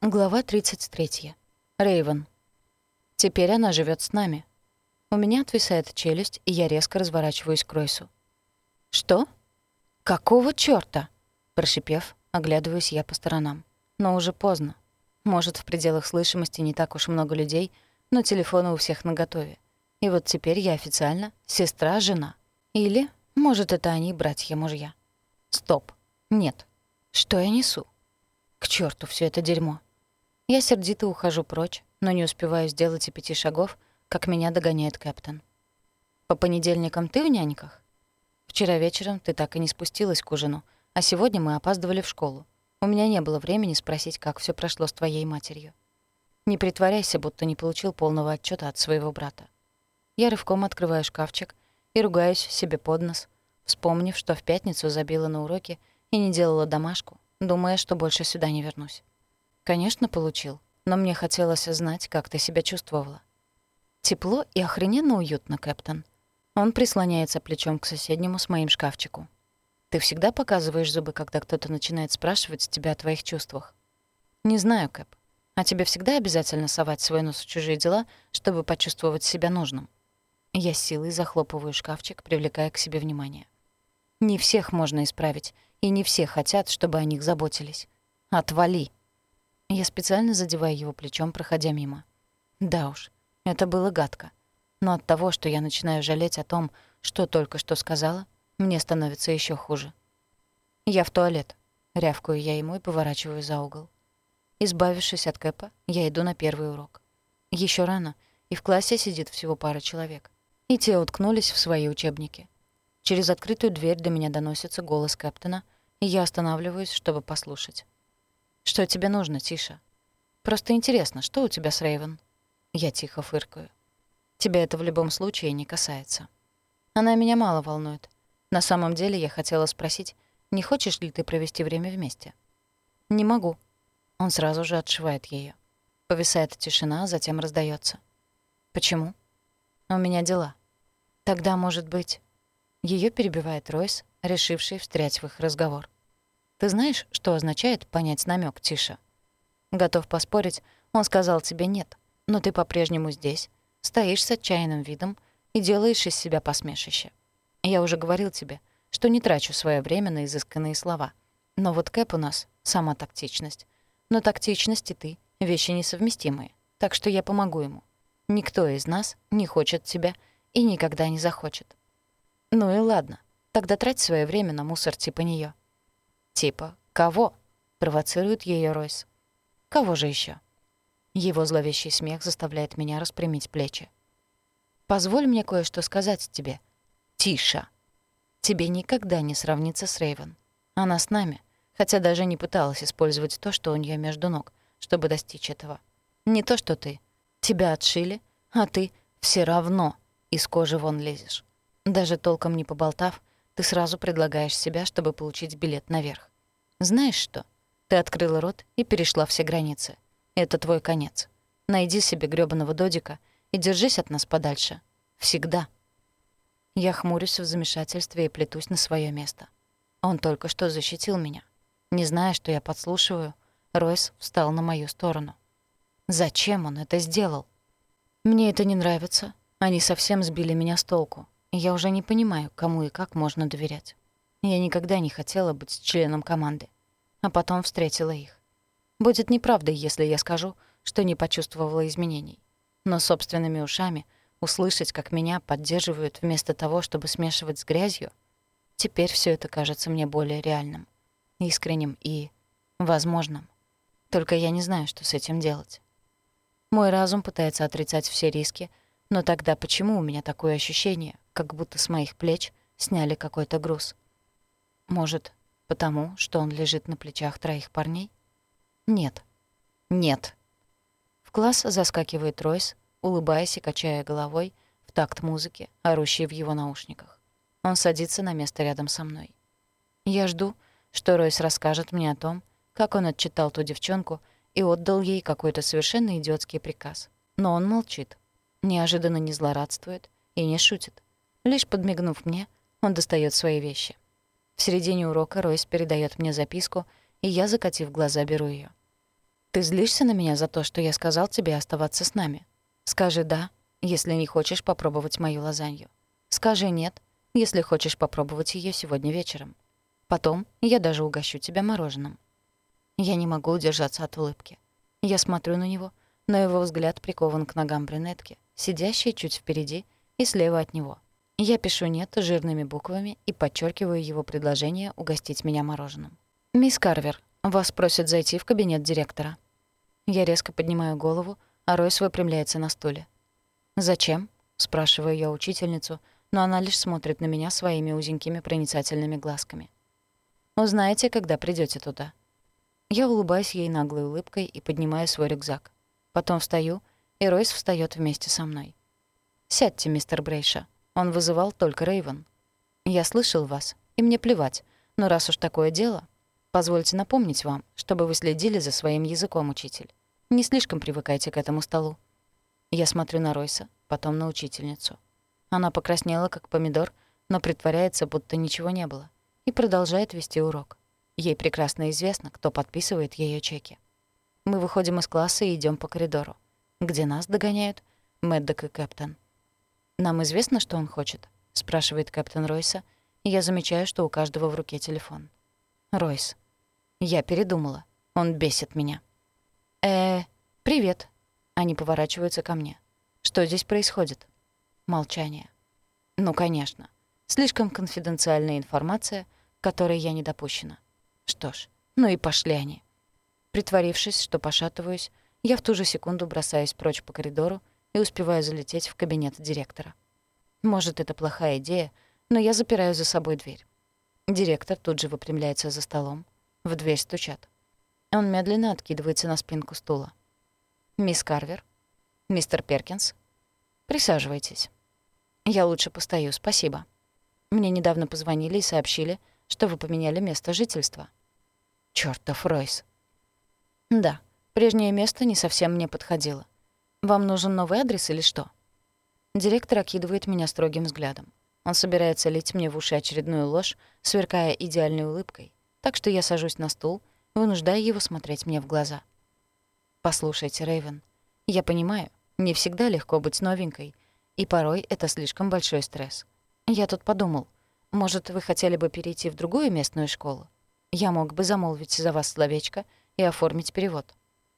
Глава 33. Рейвен. Теперь она живет с нами. У меня отвисает челюсть, и я резко разворачиваюсь к Ройсу. «Что? Какого чёрта?» Прошипев, оглядываюсь я по сторонам. Но уже поздно. Может, в пределах слышимости не так уж много людей, но телефоны у всех наготове. И вот теперь я официально сестра-жена. Или, может, это они братья-мужья. Стоп. Нет. Что я несу? К чёрту все это дерьмо. Я сердито ухожу прочь, но не успеваю сделать и пяти шагов, как меня догоняет Кэптон. «По понедельникам ты в няньках?» «Вчера вечером ты так и не спустилась к ужину, а сегодня мы опаздывали в школу. У меня не было времени спросить, как все прошло с твоей матерью. Не притворяйся, будто не получил полного отчета от своего брата. Я рывком открываю шкафчик и ругаюсь себе под нос, вспомнив, что в пятницу забила на уроки и не делала домашку, думая, что больше сюда не вернусь. «Конечно, получил. Но мне хотелось знать, как ты себя чувствовала». «Тепло и охрененно уютно, Кэптон». Он прислоняется плечом к соседнему с моим шкафчику. «Ты всегда показываешь зубы, когда кто-то начинает спрашивать тебя о твоих чувствах?» «Не знаю, Кэп. А тебе всегда обязательно совать свой нос в чужие дела, чтобы почувствовать себя нужным?» Я силой захлопываю шкафчик, привлекая к себе внимание. «Не всех можно исправить, и не все хотят, чтобы о них заботились. Отвали!» Я специально задеваю его плечом, проходя мимо. Да уж, это было гадко. Но от того, что я начинаю жалеть о том, что только что сказала, мне становится еще хуже. «Я в туалет», — рявкаю я ему и поворачиваю за угол. Избавившись от Кэпа, я иду на первый урок. Еще рано, и в классе сидит всего пара человек. И те уткнулись в свои учебники. Через открытую дверь до меня доносится голос Кэптона, и я останавливаюсь, чтобы послушать. «Что тебе нужно, Тиша?» «Просто интересно, что у тебя с Рейвен?» Я тихо фыркаю. «Тебя это в любом случае не касается». Она меня мало волнует. На самом деле я хотела спросить, не хочешь ли ты провести время вместе? «Не могу». Он сразу же отшивает ее. Повисает тишина, затем раздается. «Почему?» «У меня дела». «Тогда, может быть...» Ее перебивает Ройс, решивший встрять в их разговор. Ты знаешь, что означает понять намек, Тиша? Готов поспорить, он сказал тебе «нет», но ты по-прежнему здесь, стоишь с отчаянным видом и делаешь из себя посмешище. Я уже говорил тебе, что не трачу свое время на изысканные слова. Но вот Кэп у нас — сама тактичность. Но тактичность и ты — вещи несовместимые, так что я помогу ему. Никто из нас не хочет тебя и никогда не захочет. Ну и ладно, тогда трать свое время на мусор типа неё. «Типа кого?» — провоцирует ее Ройс. «Кого же еще? Его зловещий смех заставляет меня распрямить плечи. «Позволь мне кое-что сказать тебе. Тише. Тебе никогда не сравнится с Рейвен. Она с нами, хотя даже не пыталась использовать то, что у нее между ног, чтобы достичь этого. Не то, что ты. Тебя отшили, а ты все равно из кожи вон лезешь. Даже толком не поболтав, ты сразу предлагаешь себя, чтобы получить билет наверх. Знаешь что? Ты открыла рот и перешла все границы. Это твой конец. Найди себе грёбаного додика и держись от нас подальше. Всегда. Я хмурюсь в замешательстве и плетусь на свое место. Он только что защитил меня. Не зная, что я подслушиваю, Ройс встал на мою сторону. Зачем он это сделал? Мне это не нравится. Они совсем сбили меня с толку. Я уже не понимаю, кому и как можно доверять. Я никогда не хотела быть членом команды, а потом встретила их. Будет неправдой, если я скажу, что не почувствовала изменений. Но собственными ушами услышать, как меня поддерживают вместо того, чтобы смешивать с грязью, теперь все это кажется мне более реальным, искренним и возможным. Только я не знаю, что с этим делать. Мой разум пытается отрицать все риски, но тогда почему у меня такое ощущение, как будто с моих плеч сняли какой-то груз. Может, потому, что он лежит на плечах троих парней? Нет. Нет. В класс заскакивает Ройс, улыбаясь и качая головой в такт музыки, орущей в его наушниках. Он садится на место рядом со мной. Я жду, что Ройс расскажет мне о том, как он отчитал ту девчонку и отдал ей какой-то совершенно идиотский приказ. Но он молчит, неожиданно не злорадствует и не шутит. Лишь подмигнув мне, он достает свои вещи. В середине урока Ройс передает мне записку, и я, закатив глаза, беру ее. Ты злишься на меня за то, что я сказал тебе оставаться с нами? Скажи «да», если не хочешь попробовать мою лазанью. Скажи «нет», если хочешь попробовать ее сегодня вечером. Потом я даже угощу тебя мороженым. Я не могу удержаться от улыбки. Я смотрю на него, но его взгляд прикован к ногам брюнетки, сидящей чуть впереди и слева от него. Я пишу «нет» жирными буквами и подчеркиваю его предложение угостить меня мороженым. «Мисс Карвер, вас просят зайти в кабинет директора». Я резко поднимаю голову, а Ройс выпрямляется на стуле. «Зачем?» — спрашиваю я учительницу, но она лишь смотрит на меня своими узенькими проницательными глазками. «Узнаете, когда придете туда». Я улыбаюсь ей наглой улыбкой и поднимаю свой рюкзак. Потом встаю, и Ройс встаёт вместе со мной. «Сядьте, мистер Брейша. Он вызывал только Рейвен. Я слышал вас, и мне плевать, но раз уж такое дело, позвольте напомнить вам, чтобы вы следили за своим языком, учитель. Не слишком привыкайте к этому столу». Я смотрю на Ройса, потом на учительницу. Она покраснела, как помидор, но притворяется, будто ничего не было, и продолжает вести урок. Ей прекрасно известно, кто подписывает ее чеки. Мы выходим из класса и идем по коридору, где нас догоняют Мэддок и Кэптон. «Нам известно, что он хочет?» — спрашивает капитан Ройса, и я замечаю, что у каждого в руке телефон. «Ройс. Я передумала. Он бесит меня». «Э, привет». Они поворачиваются ко мне. «Что здесь происходит?» Молчание. «Ну, конечно. Слишком конфиденциальная информация, которой я не допущена. Что ж, ну и пошли они». Притворившись, что пошатываюсь, я в ту же секунду бросаюсь прочь по коридору и успеваю залететь в кабинет директора. Может, это плохая идея, но я запираю за собой дверь. Директор тут же выпрямляется за столом. В дверь стучат. Он медленно откидывается на спинку стула. «Мисс Карвер? Мистер Перкинс? Присаживайтесь. Я лучше постою, спасибо. Мне недавно позвонили и сообщили, что вы поменяли место жительства». «Чёртов Ройс». «Да, прежнее место не совсем мне подходило. Вам нужен новый адрес или что?» Директор окидывает меня строгим взглядом. Он собирается лить мне в уши очередную ложь, сверкая идеальной улыбкой, так что я сажусь на стул, вынуждая его смотреть мне в глаза. «Послушайте, Рэйвен, я понимаю, не всегда легко быть новенькой, и порой это слишком большой стресс. Я тут подумал, может, вы хотели бы перейти в другую местную школу? Я мог бы замолвить за вас словечко и оформить перевод.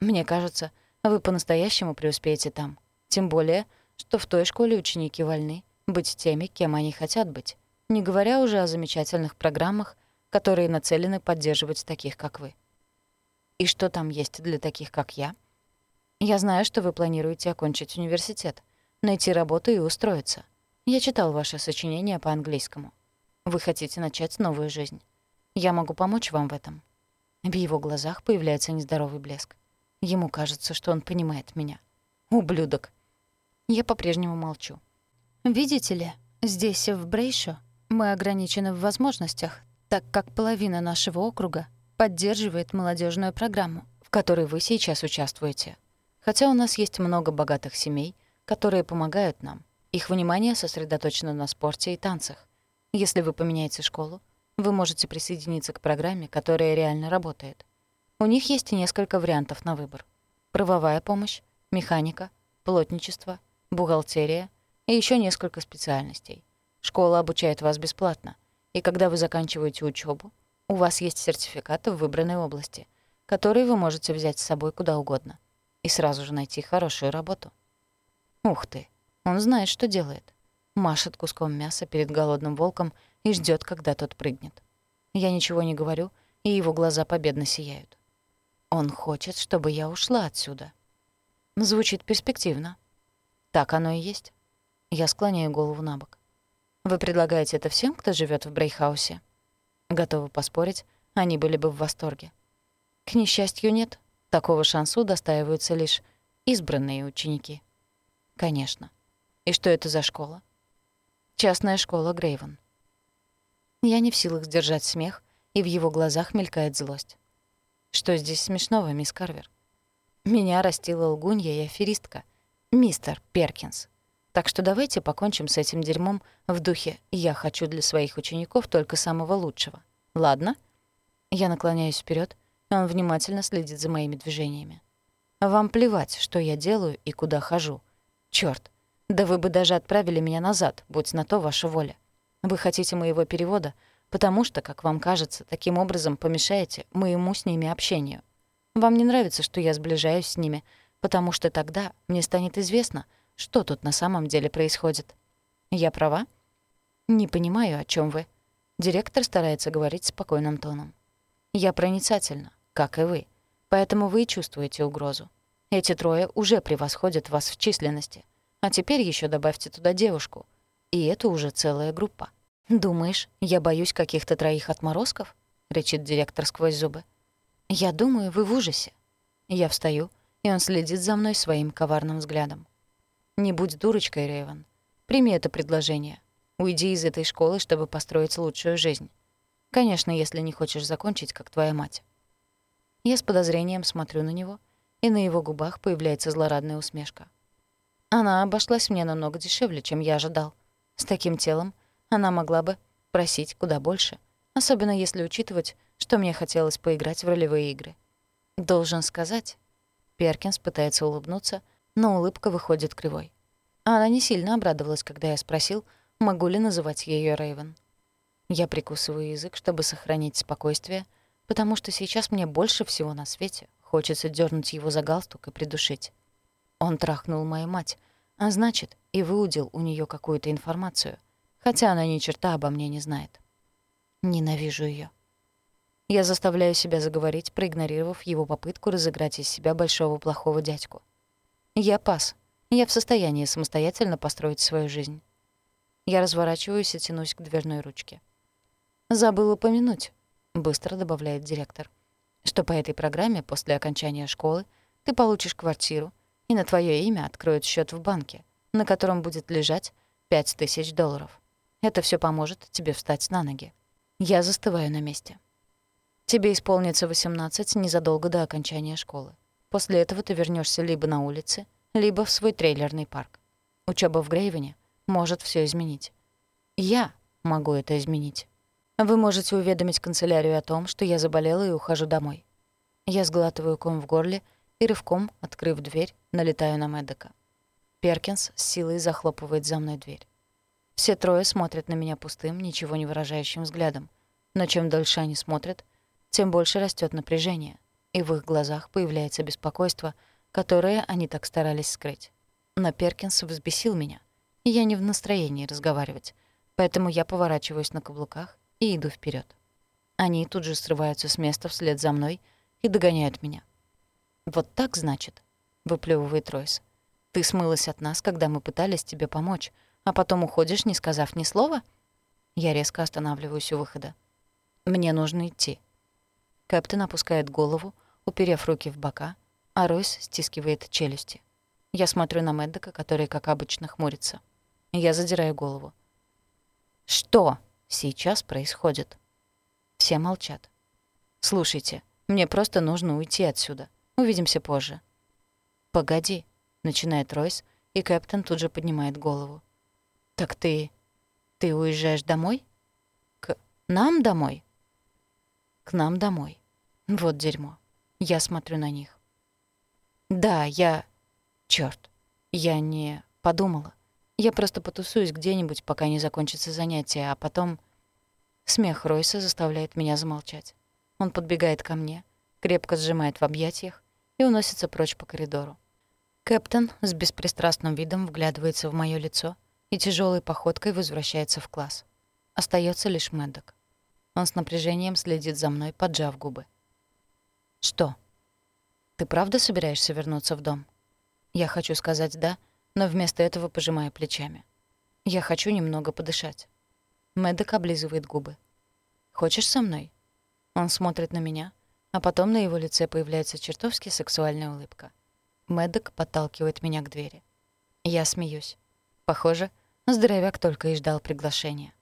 Мне кажется, вы по-настоящему преуспеете там. Тем более, что в той школе ученики вольны быть теми, кем они хотят быть, не говоря уже о замечательных программах, которые нацелены поддерживать таких, как вы. И что там есть для таких, как я? Я знаю, что вы планируете окончить университет, найти работу и устроиться. Я читал ваше сочинение по английскому. Вы хотите начать новую жизнь. Я могу помочь вам в этом. В его глазах появляется нездоровый блеск. Ему кажется, что он понимает меня. Ублюдок. Я по-прежнему молчу. Видите ли, здесь, в Брейшо, мы ограничены в возможностях, так как половина нашего округа поддерживает молодежную программу, в которой вы сейчас участвуете. Хотя у нас есть много богатых семей, которые помогают нам. Их внимание сосредоточено на спорте и танцах. Если вы поменяете школу, вы можете присоединиться к программе, которая реально работает. У них есть несколько вариантов на выбор. Правовая помощь, механика, плотничество, бухгалтерия и еще несколько специальностей. Школа обучает вас бесплатно, и когда вы заканчиваете учебу, у вас есть сертификат в выбранной области, который вы можете взять с собой куда угодно и сразу же найти хорошую работу. Ух ты, он знает, что делает. Машет куском мяса перед голодным волком и ждет, когда тот прыгнет. Я ничего не говорю, и его глаза победно сияют. Он хочет, чтобы я ушла отсюда. Звучит перспективно. Так оно и есть. Я склоняю голову на бок. Вы предлагаете это всем, кто живет в Брейхаусе? Готовы поспорить, они были бы в восторге. К несчастью, нет. Такого шанса удостаиваются лишь избранные ученики. Конечно. И что это за школа? Частная школа Грейвен. Я не в силах сдержать смех, и в его глазах мелькает злость. Что здесь смешного, мисс Карвер? Меня растила лгунья и аферистка, мистер Перкинс. Так что давайте покончим с этим дерьмом в духе «я хочу для своих учеников только самого лучшего». Ладно? Я наклоняюсь вперед Он внимательно следит за моими движениями. «Вам плевать, что я делаю и куда хожу. Чёрт, да вы бы даже отправили меня назад, будь на то ваша воля. Вы хотите моего перевода, потому что, как вам кажется, таким образом помешаете моему с ними общению. Вам не нравится, что я сближаюсь с ними, потому что тогда мне станет известно, что тут на самом деле происходит. Я права? Не понимаю, о чем вы. Директор старается говорить спокойным тоном. Я проницательна, как и вы, поэтому вы чувствуете угрозу. Эти трое уже превосходят вас в численности, а теперь еще добавьте туда девушку, и это уже целая группа. «Думаешь, я боюсь каких-то троих отморозков?» — речит директор сквозь зубы. «Я думаю, вы в ужасе». Я встаю, и он следит за мной своим коварным взглядом. «Не будь дурочкой, Рэйвен. Прими это предложение. Уйди из этой школы, чтобы построить лучшую жизнь. Конечно, если не хочешь закончить, как твоя мать». Я с подозрением смотрю на него, и на его губах появляется злорадная усмешка. Она обошлась мне намного дешевле, чем я ожидал. С таким телом она могла бы просить куда больше, особенно если учитывать, что мне хотелось поиграть в ролевые игры. Должен сказать, Перкинс пытается улыбнуться, но улыбка выходит кривой. Она не сильно обрадовалась, когда я спросил, могу ли называть ее Рейвен. Я прикусываю язык, чтобы сохранить спокойствие, потому что сейчас мне больше всего на свете хочется дернуть его за галстук и придушить. Он трахнул мою мать, а значит, и выудил у нее какую-то информацию, хотя она ни черта обо мне не знает. Ненавижу ее. Я заставляю себя заговорить, проигнорировав его попытку разыграть из себя большого плохого дядьку. Я пас. Я в состоянии самостоятельно построить свою жизнь. Я разворачиваюсь и тянусь к дверной ручке. «Забыл упомянуть», — быстро добавляет директор, «что по этой программе после окончания школы ты получишь квартиру, и на твое имя откроют счет в банке, на котором будет лежать 5000 долларов. Это все поможет тебе встать на ноги. Я застываю на месте. Тебе исполнится 18 незадолго до окончания школы. После этого ты вернешься либо на улице, либо в свой трейлерный парк. Учеба в Грейвене может все изменить. Я могу это изменить. Вы можете уведомить канцелярию о том, что я заболела и ухожу домой. Я сглатываю ком в горле и рывком, открыв дверь, налетаю на Мэддека. Перкинс с силой захлопывает за мной дверь. Все трое смотрят на меня пустым, ничего не выражающим взглядом. Но чем дольше они смотрят, тем больше растет напряжение, и в их глазах появляется беспокойство, которое они так старались скрыть. Но Перкинс взбесил меня, и я не в настроении разговаривать, поэтому я поворачиваюсь на каблуках и иду вперед. Они тут же срываются с места вслед за мной и догоняют меня. «Вот так, значит?» — выплевывает Ройс. «Ты смылась от нас, когда мы пытались тебе помочь, а потом уходишь, не сказав ни слова?» Я резко останавливаюсь у выхода. «Мне нужно идти. Кэптен опускает голову, уперев руки в бока, а Ройс стискивает челюсти. Я смотрю на Мэддека, который, как обычно, хмурится. Я задираю голову. «Что сейчас происходит?» Все молчат. «Слушайте, мне просто нужно уйти отсюда. Увидимся позже». «Погоди», — начинает Ройс, и Кэптен тут же поднимает голову. «Так ты... ты уезжаешь домой?» «К нам домой?» к нам домой. Вот дерьмо. Я смотрю на них. Да, я... Чёрт. Я не подумала. Я просто потусуюсь где-нибудь, пока не закончится занятие, а потом... Смех Ройса заставляет меня замолчать. Он подбегает ко мне, крепко сжимает в объятиях и уносится прочь по коридору. Кэптон с беспристрастным видом вглядывается в моё лицо и тяжелой походкой возвращается в класс. Остается лишь Мэддок. Он с напряжением следит за мной, поджав губы. «Что? Ты правда собираешься вернуться в дом?» Я хочу сказать «да», но вместо этого пожимаю плечами. Я хочу немного подышать. Мэддок облизывает губы. «Хочешь со мной?» Он смотрит на меня, а потом на его лице появляется чертовски сексуальная улыбка. Мэддок подталкивает меня к двери. Я смеюсь. Похоже, здоровяк только и ждал приглашения.